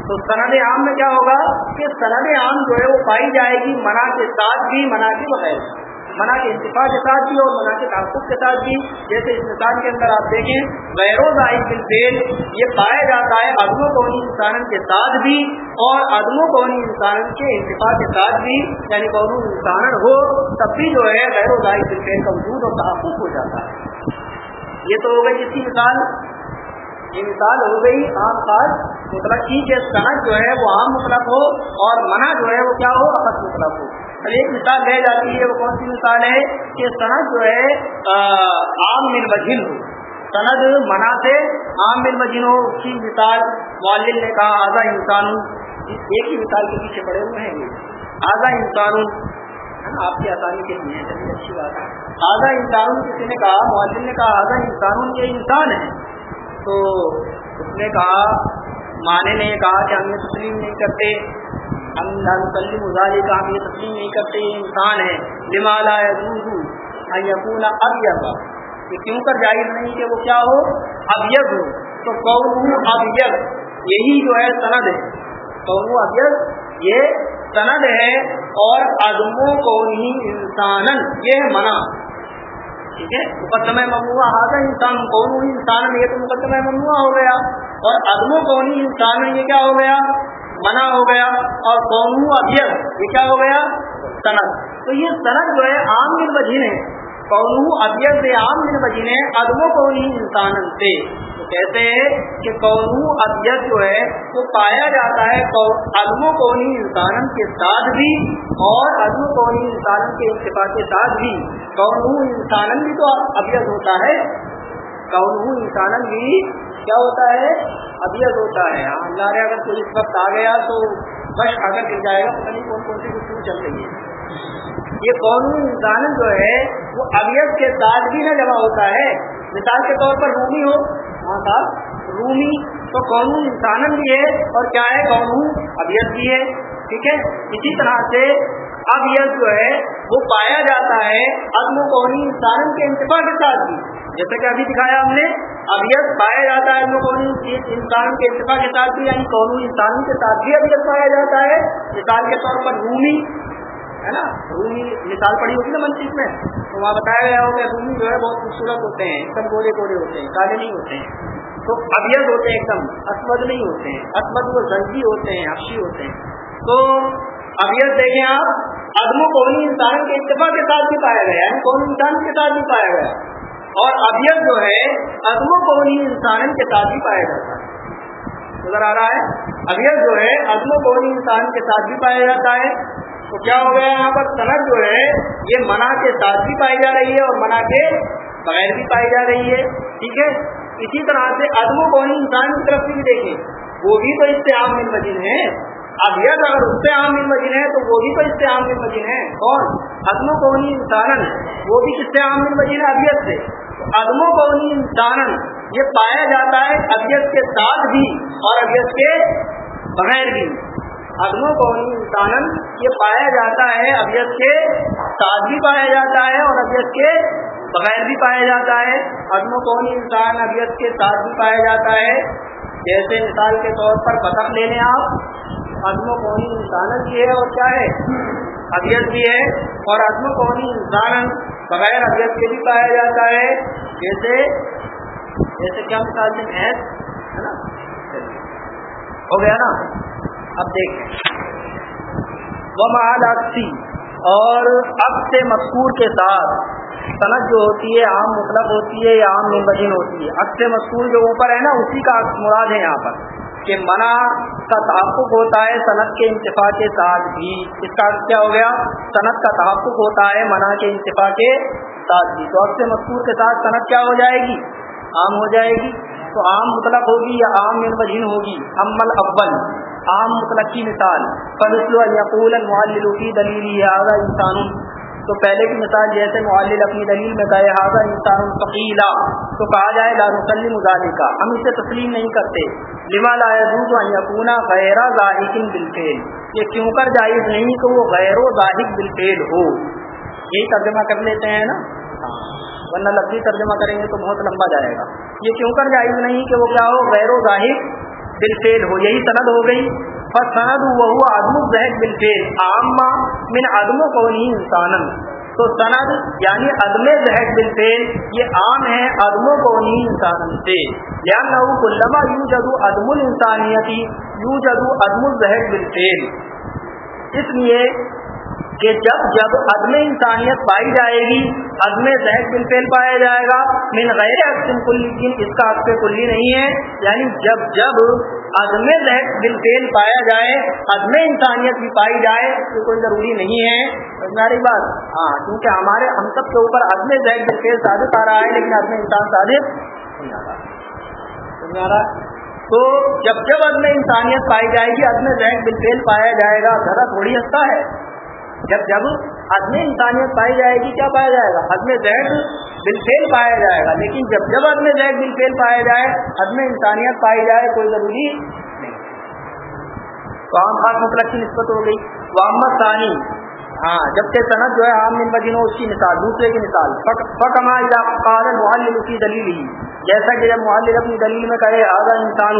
تو سند عام میں کیا ہوگا؟ کہ سند عام جو ہے، وہ پائی جائے گی منع کے ساتھ بھی، منع کے بغیر۔ منع کے انتفاع کے ساتھ بھی اور منع کے تعلق کے ساتھ بھی، جیسے اس مثال کے اندر آپ دیکھیں غیر و ظاہر بالفعل یہ پایا جاتا ہے عدم و قونی انسان کے ساتھ بھی اور عدم و قونی انسان کے انتفاع کے ساتھ بھی یعنی قانون انسان ہو، تب بھی جو ہے غیر و ظاہر کا وجود اور تحفظ ہو جاتا ہے۔ یہ تو ہو گئی اس کی مثال۔ یہ مثال ہو گئی عام خاص مطلب کی کہ صنعت جو ہے وہ عام مطلب ہو اور منع جو ہے وہ کیا ہو؟ افت مطلب ہو۔ ایک مثال رہ جاتی ہے وہ کون سی مثال ہے کہ سند جو ہے عام مل مجھن ہو۔ سند منا سے عام مل مجھن ہو۔ اس کی مثال والد نے کہا، آزا انسان ایک ہی مثال کے پیچھے پڑے ہوئے ہیں۔ آزا انسان آپ کی آسانی کے لیے چلیے اچھی بات ہے۔ آزا انسان کسی نے کہا، والد نے کہا، آزا انسان یہ انسان ہے تو اس نے کہا مانے نے کہا کہ ہم یہ تسلیم نہیں کرتے۔ ہم مسلم مظاہر کا ہم یہ تسلیم نہیں کرتے یہ انسان ہے لمالا یقون اب یہ کیوں کر ظاہر نہیں کہ وہ کیا ہو؟ ابیض ہو تو قوم ابیض یہی جو ہے سند ہے۔ قوم ابیض یہ سند ہے اور ادم کو ہی انسان یہ منع۔ ٹھیک ہے؟ مقدمہ ممنوع حاضر انسان، قوم انسان۔ یہ تو مقدمہ ممنوع ہو گیا۔ اور ادم و قونی انسان۔ یہ کیا ہو گیا؟ منع ہو گیا اور قوم ابیت یہ کیا ہو گیا؟ صنعت تو یہ صنعت جو ہے، عام دن بجین ہے۔ قوم ابیت سے عام دن بجین ہے ادب و قونی انسان سے۔ تو کہتے ہیں کہ قوم ابیت جو ہے، وہ پایا جاتا ہے۔ ادب و قونی انسان کے ساتھ بھی اور ادب و قونی انسان کے اتفاق کے ساتھ بھی۔ قوم انسان بھی تو ابیت ہوتا ہے۔ قوم انسان بھی کیا ہوتا ہے؟ ابیت ہوتا ہے۔ اللہ نے اگر کوئی اس وقت آ گیا تو بس اگر گر جائے گا، پتہ نہیں کون کون سی گفتگو چل رہی ہے۔ یہ قانون انسان جو ہے، وہ ابیت کے ساتھ بھی نہ جمع ہوتا ہے۔ مثال کے طور پر رومی ہو۔ ہاں صاحب، رومی تو قانون انسان بھی ہے اور کیا ہے؟ قانون ابیت بھی ہے۔ ٹھیک ہے؟ اسی طرح سے اب یہ جو ہے، وہ پایا جاتا ہے عدم و قومی انسان کے انتفاع کے ساتھ بھی۔ جیسا کہ ابھی دکھایا ہم نے ابیت پایا جاتا ہے عدم و انسان کے انتفاع کے ساتھ بھی یعنی قومی انسان کے ساتھ بھی ابیت پایا جاتا ہے۔ مثال کے طور پر رومی، ہے نا؟ رومی مثال پڑی ہوتی نا منچ میں۔ تو وہاں بتایا گیا ہو کہ رومی جو ہے بہت خوبصورت ہوتے ہیں، ایک دم گولے گولے ہوتے ہیں، کالے نہیں ہوتے ہیں۔ تو ابیت ہوتے ہیں ایک دم اسمد نہیں ہوتے ہیں۔ اسمد وہ زنجی ہوتے ہیں افشی ہوتے ہیں۔ تو ابیت دیکھیں آپ، عدم و قومی انسان کے اتفاق کے ساتھ بھی پایا گیا یعنی قومی انسان کے ساتھ بھی پایا گیا۔ اور ابیت جو ہے عدم و انسان کے ساتھ بھی پایا جاتا ہے۔ نظر آ رہا ہے؟ ابیت جو ہے عدم و انسان کے ساتھ بھی پایا جاتا ہے۔ تو کیا ہو گیا یہاں پر؟ صنعت جو ہے، یہ منع کے ساتھ بھی پائی جا رہی ہے اور منع کے بغیر بھی پائی جا رہی ہے۔ ٹھیک ہے؟ اسی طرح سے عدم و انسان کی طرف سے بھی دیکھیں۔ وہ بھی تو اس سے عام مل ابیت اگر اس سے عام مجن ہے تو وہ بھی تو اس سے عام مجن ہے۔ کون عدم کونی انسان وہ بھی کس سے عام مجن ہے؟ ابیت سے۔ عدم کونی انسان یہ پایا جاتا ہے ابیت کے ساتھ بھی اور ابیت کے بغیر بھی۔ عدم کونی انسان یہ پایا جاتا ہے ابیت کے ساتھ بھی پایا جاتا ہے اور ابیت کے بغیر بھی پایا جاتا ہے۔ عدم کونی انسان ابیت کے ساتھ بھی پایا جاتا ہے۔ جیسے مثال کے طور پر بطخ لے لیں آپ۔ عدم و قونی انسان بھی ہے اور کیا ہے؟ ابیت بھی ہے اور عدم و قونی انسان بغیر ابیت کے بھی پایا جاتا ہے۔ جیسے جیسے کیا مثال سے بھینس ہے نا؟ ہو گیا نا؟ اب دیکھیں وہ محال اور اب سے مذکور کے ساتھ صنعت جو ہوتی ہے، عام مطلب ہوتی ہے یا عام ممبین ہوتی ہے۔ اب سے مذکور جو اوپر ہے نا، اسی کا مراد ہے یہاں پر۔ کہ منع کا تحفظ ہوتا ہے صنعت کے انتفاع کے ساتھ بھی۔ اس کا کیا ہو گیا؟ صنعت کا تحفظ ہوتا ہے، منع کے انتفاع کے ساتھ بھی۔ تو اب سے مذکور کے ساتھ صنعت کیا ہو جائے گی؟ عام ہو جائے گی۔ تو عام مطلب ہوگی یا عام منوجین ہوگی؟ امل اول۔ عام مطلب کی مثال۔ فلسل یقول المعلل کی دلیل یہ انسان تو پہلے کی مثال جیسے معلل اپنی دلیل میں کہے حاضر انسان فقیلا تو کہا جائے، لا نسلم کا ہم اسے تسلیم نہیں کرتے۔ لما لا يجوز ان يكون غیر ظاہر بالفعل۔ یہ کیوں کر جائز نہیں کہ وہ غیر و ظاہر بالفعل ہو؟ یہی ترجمہ کر لیتے ہیں نا؟ ورنہ لفظی ترجمہ کریں گے تو بہت لمبا جائے گا۔ یہ کیوں کر جائز نہیں کہ وہ کیا ہو؟ غیر و ظاہر بالفعل ہو۔ یہی سند ہو گئی۔ فسند وہ عدم الزہد بالفعل عامہ من عدم کو انسان تو سند یعنی عدم زہد بالفعل یہ عام ہے عدم کو انسان سے۔ لہٰذا کلما یو جدو عدم الانسانیتی یو جدو عدم الزہد بالفعل اس لیے کہ جب جب عدم انسانیت پائی جائے گی، عدم زہد بالفعل پایا جائے گا، من غیر اقسم کلی اس کا حق کلی نہیں ہے۔ یعنی جب جب عدم زہد بالفعل پایا جائے، عدم انسانیت بھی پائی جائے، تو کوئی ضروری نہیں ہے۔ ہماری بات؟ ہاں کیونکہ ہمارے ہم سب کے اوپر عدم زہد بالفعل ثابت آ رہا ہے، لیکن عدم انسان ثابت نہیں آ رہا۔ تو جب جب عدم انسانیت پائی جائے گی، عدم زہد بالفعل پایا جائے گا، ذرا تھوڑی ہنستا ہے۔ جب جب عدم انسانیت پائی جائے گی، کیا پایا جائے گا؟ عدم زید بالفیل پایا جائے گا۔ لیکن جب جب عدم زید بالفیل پایا جائے عدم انسانیت پائی جائے، کوئی ضروری نہیں۔ تو عام خاص مطلب کی نسبت ہو گئی۔ محمد ثانی ہاں جبکہ صنعت جو ہے عام من بجنوں اس کی مثال، دوسرے کی مثال۔ فکما قال محل کی دلیل ہی جیسا کہ جب محل اپنی دلیل میں کہے آدھا انسان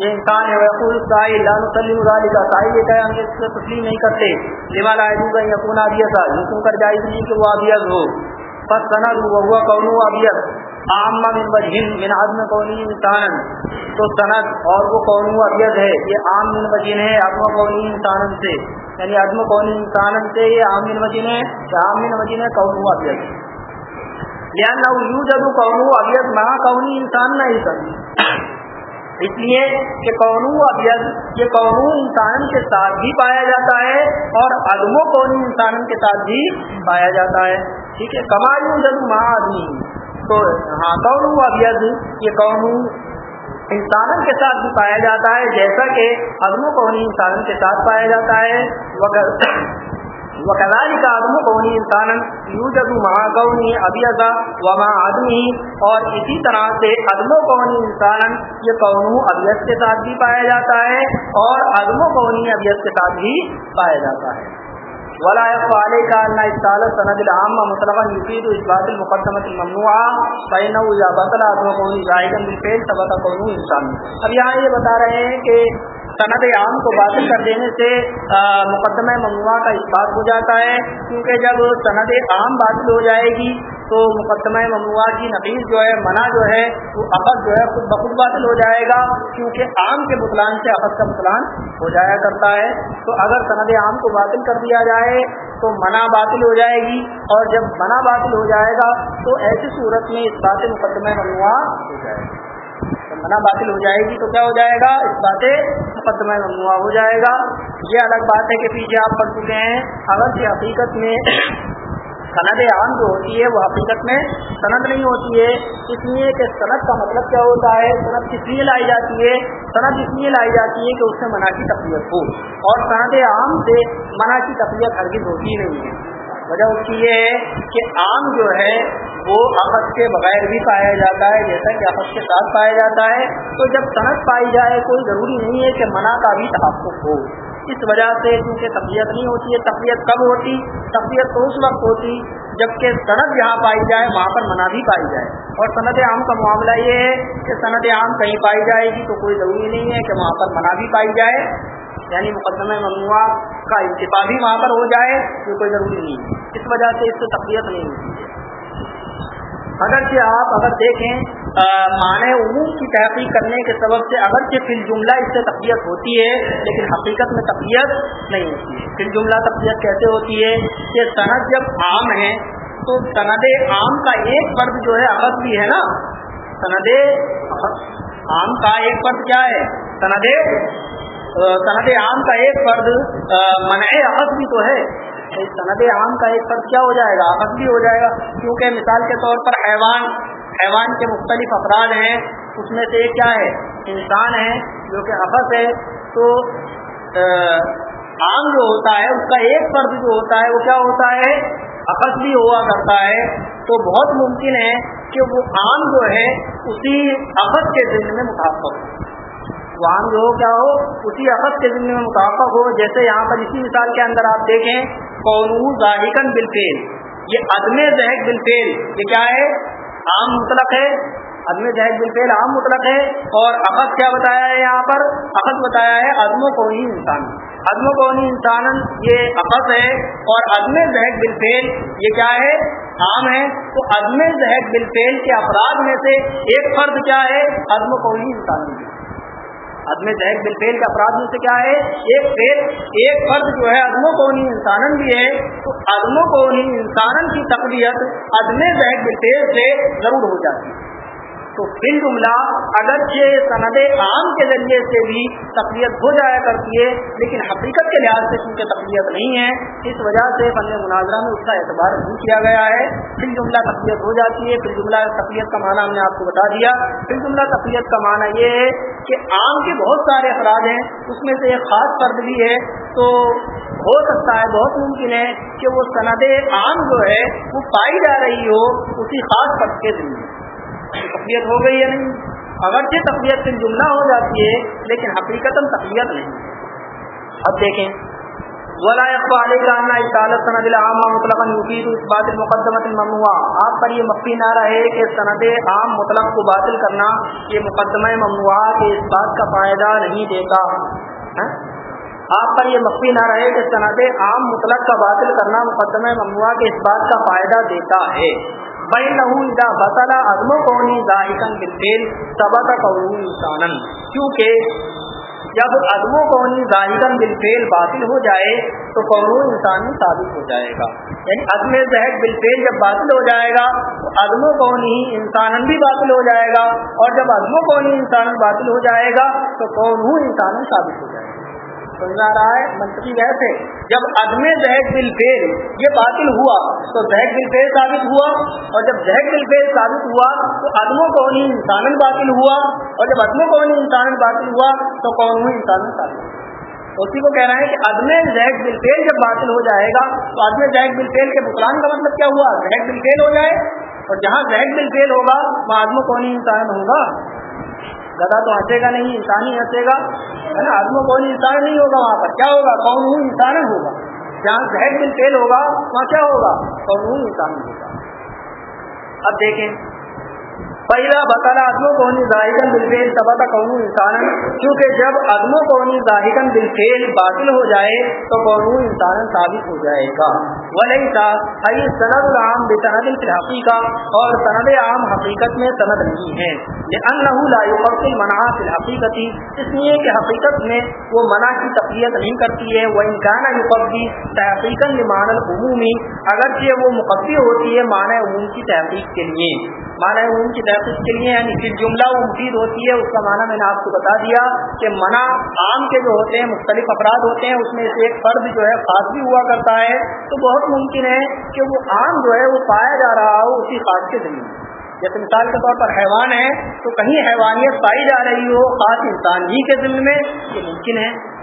یہ انسان ہے وقول سائی لان سلیم ذالک سائی یہ کہے ہم اس سے تسلیم نہیں کرتے۔ لما لا يجوز ان يكون ابيضا یوں کر جائز نہیں کہ وہ ابیض ہو۔ پس سند وهو كونه ابيض عام من وجه من عدم كونه انسان تو سند اور وہ کون ابیض ہے۔ یہ عام من وجه ہے، عدم كونه انسان سے۔ یعنی عدم كونه انسان سے یہ عام من وجه ہے۔ عام من وجه ہے كونه ابیض۔ لأنه يوجد كونه ابيض مع كونه انسان نہیں اس لیے کہ قانو ابیض یہ قانو انسان کے ساتھ بھی پایا جاتا ہے اور عدم و قونی انسان کے ساتھ بھی پایا جاتا ہے۔ ٹھیک ہے؟ کمائی ماں آدمی۔ تو ہاں قانو ابیض یہ قانو انسان کے ساتھ بھی پایا جاتا ہے، جیسا کہ عدم و قونی انسان کے ساتھ پایا جاتا ہے۔ وکلالی کا عدم قونی انسان یو جب مہا قونی ابیضا وما آدمی اور اسی طرح سے عدم قونی انسان یہ قون ابیت کے ساتھ بھی پایا جاتا ہے، اور عدم قونی ابیت کے ساتھ بھی پایا جاتا ہے۔ ولا علیہ کا اللہ اصطال سند العام مطلقا یفید اثبات المقدمۃ الممنوعہ بینہ یا بطل عدم قونی ظاہرا بالفعل ثبت انسان اب یہاں یہ بتا رہے ہیں کہ صنعت عام کو باطل کر دینے سے مقدمہ ممنوع کا اثبات ہو جاتا ہے۔ کیونکہ جب صنعت عام باطل ہو جائے گی، تو مقدمہ ممنوع کی نفیس جو ہے، منع جو ہے، وہ عقد جو ہے خود بخود باطل ہو جائے گا۔ کیونکہ عام کے بطلان سے عقد کا بطلان ہو جایا کرتا ہے۔ تو اگر صنعت عام کو باطل کر دیا جائے، تو منع باطل ہو جائے گی۔ اور جب منع باطل ہو جائے گا، تو ایسی صورت میں اس بات مقدمہ ممنوع ہو جائے گا منع باطل ہو جائے گی تو کیا ہو جائے گا؟ اس باتیں مقدمہ ممنوع ہو جائے گا۔ یہ الگ بات ہے کہ پیچھے آپ پڑھ چکے ہیں۔ اگر سے حقیقت میں صنعت عام جو ہوتی ہے، وہ حقیقت میں صنعت نہیں ہوتی ہے۔ اس لیے کہ صنعت کا مطلب کیا ہوتا ہے؟ صنعت کس لیے لائی جاتی ہے؟ صنعت اس لیے لائی جاتی ہے کہ اس سے منع کی تقویت ہو۔ اور صنعت عام سے منع کی تقویت ہرگز ہوتی نہیں ہے۔ وجہ اس کی یہ ہے کہ عام جو ہے وہ عقد کے بغیر بھی پایا جاتا ہے، جیسا کہ عقد کے ساتھ پایا جاتا ہے۔ تو جب صنعت پائی جائے، کوئی ضروری نہیں ہے کہ منع کا بھی تحفظ ہو۔ اس وجہ سے کیونکہ تقویت نہیں ہوتی ہے تقویت کب ہوتی؟ تقویت تو اس وقت ہوتی جبکہ صنعت جہاں پائی جائے، وہاں پر منع بھی پائی جائے۔ اور صنعت عام کا معاملہ یہ ہے کہ صنعت عام کہیں پائی جائے گی تو کوئی ضروری نہیں ہے کہ وہاں پر منع بھی پائی جائے۔ یعنی مقدمہ ممنوع کا انتفا بھی وہاں پر ہو جائے تو کوئی ضروری نہیں ہے۔ اس وجہ سے اس سے تقویت نہیں ہوتی۔ ہے اگرچہ آپ اگر دیکھیں معنی عموم کی تحقیق کرنے کے سبب سے اگرچہ فی الجملہ اس سے تقویت ہوتی ہے، لیکن حقیقت میں تقویت نہیں ہوتی ہے۔ فی الجملہ تقویت کیسے ہوتی ہے؟ کہ صنعت جب عام ہے، تو سند عام کا ایک فرد جو ہے عقد بھی ہے نا۔ سند عام کا ایک فرد کیا ہے؟ سند صنعت عام کا ایک فرد منع عقد بھی تو ہے۔ صنعت عام کا ایک فرد کیا ہو جائے گا؟ عقد بھی ہو جائے گا۔ کیونکہ مثال کے طور پر حیوان حیوان کے مختلف افراد ہیں۔ اس میں سے کیا ہے؟ انسان ہے جو کہ عقد ہے۔ تو عام جو ہوتا ہے، اس کا ایک فرد جو ہوتا ہے، وہ کیا ہوتا ہے؟ عقد بھی ہوا کرتا ہے۔ تو بہت ممکن ہے کہ وہ عام جو ہے، اسی عقد کے ذمے میں متافق ہو۔ وہاں جو ہو کیا ہو، اسی عقد کے ذمے میں متافق ہو۔ جیسے یہاں پر اسی مثال کے اندر آپ دیکھیں قونو ظاہر بالفیل یہ عدم ذہق بالفیل یہ کیا ہے؟ عام مطلق ہے۔ عدم ذہق بالفیل عام مطلق ہے۔ اور عقد کیا بتایا ہے یہاں پر؟ عقد بتایا ہے عدم و قونی انسان۔ عدم و قونی انسان یہ عقد ہے اور عدم ذہق بالفیل یہ کیا ہے؟ عام ہے۔ تو عدم ذہق بالفیل کے افراد میں سے ایک فرد کیا ہے؟ عدم و قونی انسان۔ عدم زہر بالفیل کا افراد میں سے کیا ہے؟ ایک فیل، ایک فرد جو ہے عدم و قونی انسانن بھی ہے۔ تو عدم و قونی انسانن کی تقویت عدم زہر بالفیل سے ضرور ہو جاتی ہے۔ تو فل جملہ اگرچہ سند عام کے ذریعے سے بھی تقویت ہو جایا کرتی ہے، لیکن حقیقت کے لحاظ سے چونکہ تقویت نہیں ہے، اس وجہ سے فن مناظرہ میں اس کا اعتبار نہیں کیا گیا ہے۔ فل جملہ تقویت ہو جاتی ہے فل جملہ تقویت کا معنی ہم نے آپ کو بتا دیا۔ فل جملہ تقویت کا معنی یہ ہے کہ عام کے بہت سارے افراد ہیں، اس میں سے ایک خاص فرد بھی ہے۔ تو ہو سکتا ہے، بہت ممکن ہے کہ وہ سند عام جو ہے، وہ پائی جا رہی ہو اسی خاص فرد کے ذریعے۔ تقویت ہو گئی یا نہیں؟ اگرچہ تقویت سے جملہ ہو جاتی ہے، لیکن حقیقت تقویت نہیں۔ اب دیکھیں۔ ولا سند العام آپ پر یہ مفی نہ رہے کہ سند عام مطلق کو باطل کرنا یہ مقدمہ ممنوع کے اس بات کا فائدہ نہیں دیتا۔ ہاں؟ آپ پر یہ مفی نہ رہے کہ سند عام مطلق کا باطل کرنا مقدمہ ممنوع کے اس بات کا فائدہ دیتا ہے۔ عدم انسان کیونکہ جب عدم و قونی ظاہر بالفیل باطل ہو جائے تو قانون انسانی ثابت ہو جائے گا۔ یعنی عدم زہد بالفیل جب باطل ہو جائے گا، تو عدم و قونی انسان بھی باطل ہو جائے گا۔ اور جب عدم و قونی انسان باطل ہو جائے گا، تو قانون انسان ثابت ہو جائے گا۔ سمجھا رہا ہے، منطقی ویسے جب عدم زہد بل فیل یہ باطل ہوا، تو زہد بل فیل ثابت ہوا۔ اور جب زہد بل فیل ثابت ہوا، تو عدم و قونی انسان باطل ہوا۔ اور جب عدم و قونی انسان باطل ہوا، تو قومی انسان ثابت ہوا۔ اسی کو کہہ رہا ہے کہ عدم زہد بل فیل جب باطل ہو جائے گا، تو عدم زہد بل فیل کے بکران کا مطلب کیا ہوا؟ زہد بل فیل ہو جائے۔ اور جہاں زہد بل فیل ہوگا، وہاں عدم و قونی انسان ہوگا۔ گدا تو ہنسے گا نہیں، انسان ہی ہنسے گا۔ ہے نا؟ آدمی کون انسان نہیں ہوگا وہاں پر؟ کیا ہوگا؟ کون ہوں انسان ہوگا؟ جہاں زہر دل تیل ہوگا، وہاں کیا ہوگا؟ کون ہوں انسان ہوگا؟ اب دیکھیں۔ پہلا بطالہ عدم کونی ظاہر بالفیل تبا قوم انسان کیونکہ جب عدم و قونی ظاہر بالفیل باطل ہو جائے تو قوم انسان ثابت ہو جائے گا۔ ولی کا سند العام بے صنعت الفی کا اور سند عام حقیقت میں سند نہیں ہے۔ لا يفصل منع فی الحقیقتی اس لیے کہ حقیقت میں وہ منع کی تقریت نہیں کرتی ہے۔ وہ انکان یقبی تحقیق مان العمومی اگرچہ وہ مقبی ہوتی ہے معنی عموم کی تحقیق کے لیے۔ معنی عموم کی تحقیق کے لیے یعنی پھر جملہ وہ مفید ہوتی ہے، اس کا معنی میں نے آپ کو بتا دیا کہ منع عام کے جو ہوتے ہیں، مختلف افراد ہوتے ہیں، اس میں سے ایک فرد جو ہے خاص بھی ہوا کرتا ہے۔ تو بہت ممکن ہے کہ وہ عام جو ہے وہ پایا جا رہا ہو اسی خاص کے ذریعے۔ جیسے مثال کے طور پر حیوان ہے، تو کہیں حیوانیت پائی جا رہی ہو خاص انسان ہی کے ذمے میں، یہ ممکن ہے۔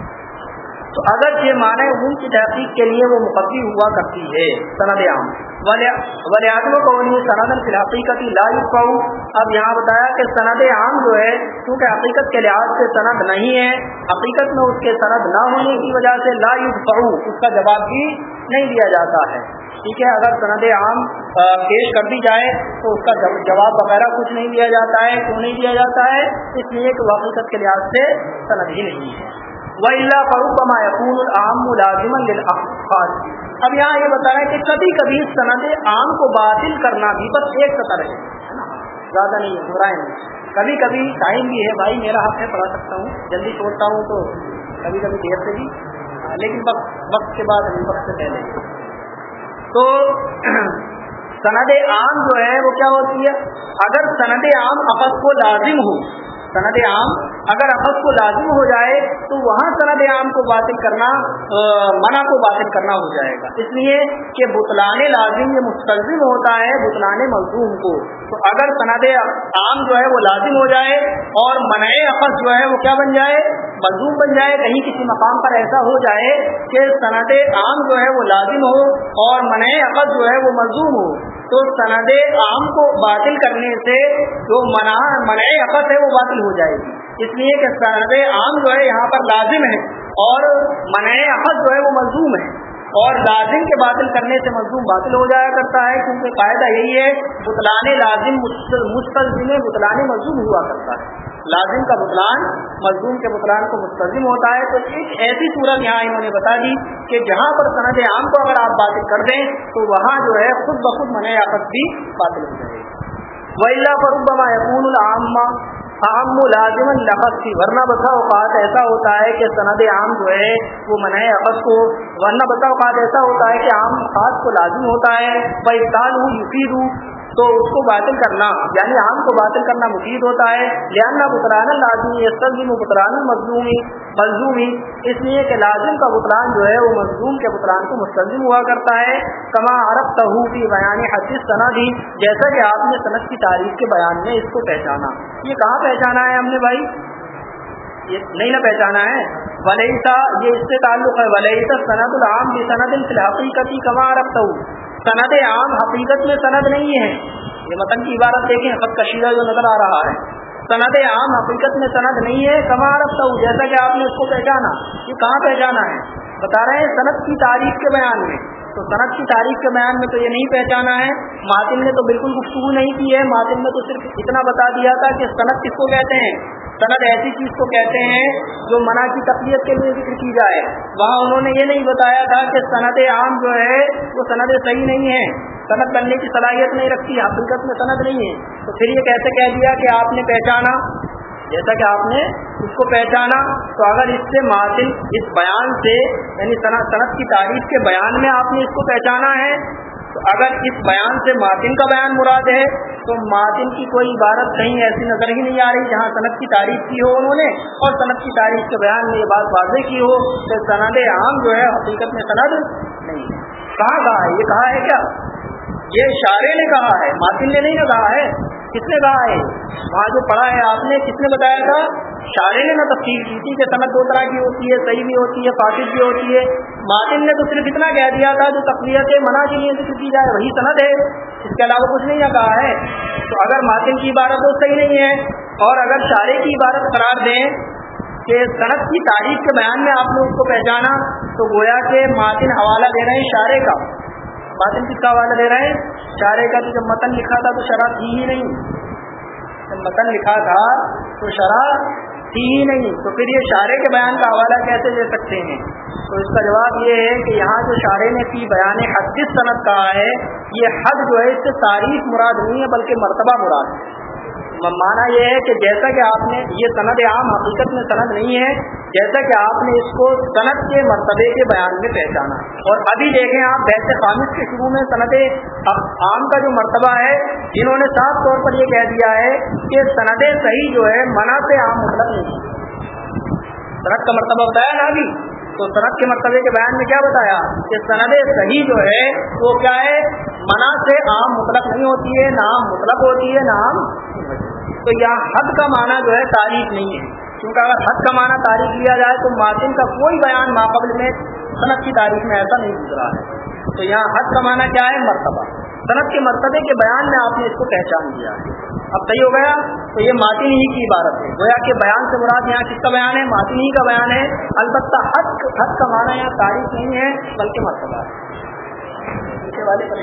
تو اگر یہ معنی عموم کی تحقیق کے لیے وہ مقدی ہوا کرتی ہے، سند عام۔ ولیاتم کو سند الحقیقت لا پاؤ اب یہاں بتایا کہ سند عام جو ہے، کیونکہ حقیقت کے لحاظ سے سند نہیں ہے، حقیقت میں اس کے سند نہ ہونے کی وجہ سے لا پاؤ اس کا جواب بھی نہیں دیا جاتا ہے۔ ٹھیک ہے، اگر سند عام پیش کر دی جائے، تو اس کا جواب وغیرہ کچھ نہیں دیا جاتا ہے، کیوں نہیں دیا جاتا ہے؟ اس لیے کہ وہ حقیقت کے لحاظ سے سند ہی نہیں ہے۔ وہ اللہ فروغ یقون العام ملازمن للافقاد اب یہاں یہ بتایا کہ کبھی کبھی سند عام کو باطل کرنا بھی بس ایک سطر ہے. زیادہ نہیں ہے کبھی کبھی ٹائم بھی ہے، بھائی میرا ہاتھ ہے، پڑھا سکتا ہوں، جلدی چھوڑتا ہوں تو کبھی کبھی دیر سے بھی. ہاں، لیکن وقت وقت کے بعد وقت سے پہلے. تو سند عام جو ہے، وہ کیا ہوتی ہے؟ اگر سند عام افس کو لازم ہو سند عام اگر افس کو لازم ہو جائے تو وہاں سند عام کو باطل کرنا منع کو باطل کرنا ہو جائے گا۔ اس لیے کہ بتلان لازم یہ مستلزم ہوتا ہے بتلان مظلوم کو۔ تو اگر سند عام جو ہے وہ لازم ہو جائے اور منع افس جو ہے وہ کیا بن جائے؟ مظلوم بن جائے۔ کہیں کسی مقام پر ایسا ہو جائے کہ سند عام جو ہے وہ لازم ہو اور منع افس جو ہے وہ مظلوم ہو۔ تو سند عام کو باطل کرنے سے جو منع منع عقد ہے وہ باطل ہو جائے گی۔ اس لیے کہ سند عام جو ہے یہاں پر لازم ہے اور منع عقد جو ہے وہ ملزوم ہے۔ اور لازم کے باطل کرنے سے مظلوم باطل ہو جایا کرتا ہے کیونکہ قاعدہ یہی ہے، بتلانے لازم مستلزم بتلانے مضموم ہوا کرتا ہے۔ لازم کا بتلان مضموم کے بتلان کو مستلزم ہوتا ہے، تو ایک ایسی صورت یہاں انہوں نے بتا دی کہ جہاں پر صنعت عام کو اگر آپ باطل کر دیں، تو وہاں جو ہے خود بخود منع آفت بھی باطل ہو جائے گی۔ وہ یقون العامہ عام ملازم لفظ کی ورنہ بسا اوقات ایسا ہوتا ہے کہ سند عام جو ہے وہ منع عقد کو، ورنہ بسا اوقات ایسا ہوتا ہے کہ عام خاص کو لازم ہوتا ہے۔ بھائی ہوں یفید ہوں تو اس کو باطل کرنا یعنی عام کو باطل کرنا مفید ہوتا ہے لہٰذا بطران لازمی سلم بطران مظلومی مظلومی، اس لیے کہ لازم کا بطران جو ہے، وہ مظلوم کے بطران کو مستلزم ہوا کرتا ہے، کما عرب تہو کی بیان حدیث صنعت ہی جیسا کہ آپ نے صنعت کی تاریخ کے بیان میں اس کو پہچانا۔ یہ کہاں پہچانا ہے ہم نے بھائی؟ یہ نہیں نہ پہچانا ہے۔ ولیسا، یہ اس سے تعلق ہے۔ ولیسا سند العام بھی سند الحقیقتی کما عرب تہو سند عام حقیقت میں سند نہیں ہے۔ یہ متن کی عبارت دیکھیں خط کشیدہ جو نظر آ رہا ہے۔ سند عام حقیقت میں سند نہیں ہے، کما جیسا کہ آپ نے اس کو پہچانا۔ یہ کہاں پہچانا ہے؟ بتا رہے ہیں صنعت کی تاریخ کے بیان میں۔ تو صنعت کی تاریخ کے بیان میں تو یہ نہیں پہچانا ہے۔ ماتم نے تو بالکل گفتگو نہیں کی ہے۔ ماتم نے تو صرف اتنا بتا دیا تھا کہ صنعت کس کو کہتے ہیں؟ سند ایسی چیز کو کہتے ہیں جو منع کی تقلیت کے لیے ذکر کی جائے۔ وہاں انہوں نے یہ نہیں بتایا تھا کہ صنعت عام جو ہے وہ صنعت صحیح نہیں ہے۔ صنعت کرنے کی صلاحیت نہیں رکھتی حقیقت میں صنعت نہیں ہے۔ تو پھر یہ کیسے کہہ دیا کہ آپ نے پہچانا؟ جیسا کہ آپ نے اس کو پہچانا، تو اگر اس سے معطل اس بیان سے یعنی صنعت کی تاریخ کے بیان میں آپ نے اس کو پہچانا ہے تو اگر اس بیان سے ماتن کا بیان مراد ہے، تو ماتن کی کوئی عبارت کہیں ایسی نظر ہی نہیں آ رہی جہاں صنعت کی تعریف کی ہو انہوں نے اور صنعت کی تعریف کے بیان میں یہ بات واضح کی ہو کہ سند عام جو ہے، حقیقت میں سند نہیں کہاں کہا ہے؟ یہ کہا ہے کیا؟ یہ شارے نے کہا ہے ماتن نے نہیں کہا ہے۔ کس نے کہا ہے وہاں جو پڑھا ہے آپ نے، کس نے بتایا تھا؟ شارے نے نہ تفصیل کی تھی کہ صنعت دو طرح کی ہوتی ہے، صحیح بھی ہوتی ہے فاطف بھی ہوتی ہے۔ ماتن نے تو صرف اتنا کہہ دیا تھا جو تقریت منع کے لیے ذکر کی جائے، وہی صنعت ہے۔ اس کے علاوہ کچھ نہیں کہا ہے۔ تو اگر ماتن کی عبارت تو صحیح نہیں ہے، اور اگر شارے کی عبارت قرار دیں کہ صنعت کی تاریخ کے بیان میں آپ نے اس کو پہچانا، تو گویا کہ ماتن حوالہ دے رہے ہیں اشارے کا۔ ماتن کس کا حوالہ دے رہے ہیں۔ اشارے کا تو جب متن لکھا تھا تو شرح تھی ہی نہیں۔ جب متن لکھا تھا تو شرح تھی ہی نہیں۔ تو پھر یہ شارے کے بیان کا حوالہ کیسے دے سکتے ہیں؟ تو اس کا جواب یہ ہے کہ یہاں جو شارے نے فی بیان حدث صنعت کہا ہے، یہ حد جو ہے اس سے تاریخ مراد نہیں ہے، بلکہ مرتبہ مراد ہے۔ مانا یہ ہے کہ جیسا کہ آپ نے یہ صنعت عام حقیقت میں صنعت نہیں ہے، جیسا کہ آپ نے اس کو صنعت کے مرتبے کے بیان میں پہچانا۔ اور ابھی دیکھیں آپ بحث خامد کے شروع میں صنعت عام کا جو مرتبہ ہے جنہوں نے صاف طور پر یہ کہہ دیا ہے کہ صنعت صحیح جو ہے، منع سے عام مطلب نہیں صنعت کا مرتبہ بتایا نا ابھی تو صنعت کے مرتبے کے بیان میں کیا بتایا؟ کہ سند صحیح جو ہے، وہ کیا ہے؟ منا سے عام مطلق نہیں ہوتی ہے، نہ عام مطلق ہوتی ہے، نہ عام تو یہاں حد کا معنی جو ہے تاریخ نہیں ہے۔ کیونکہ اگر حد کا معنی تاریخ لیا جائے تو ماتن کا کوئی بیان ماقبل میں صنعت کی تاریخ میں ایسا نہیں گزرا ہے۔ تو یہاں حد کا معنی کیا ہے؟ مرتبہ۔ صنعت کے مرتبے کے بیان میں آپ نے اس کو پہچان دیا ہے۔ اب صحیح ہو گیا تو یہ ماتن ہی کی عبارت ہے۔ گویا کہ بیان سے مراد یہاں کس کا بیان ہے؟ ماتن ہی کا بیان ہے۔ البتہ حد حد کا معنی یہاں تاریخ نہیں ہے، بلکہ مرتبہ ہے۔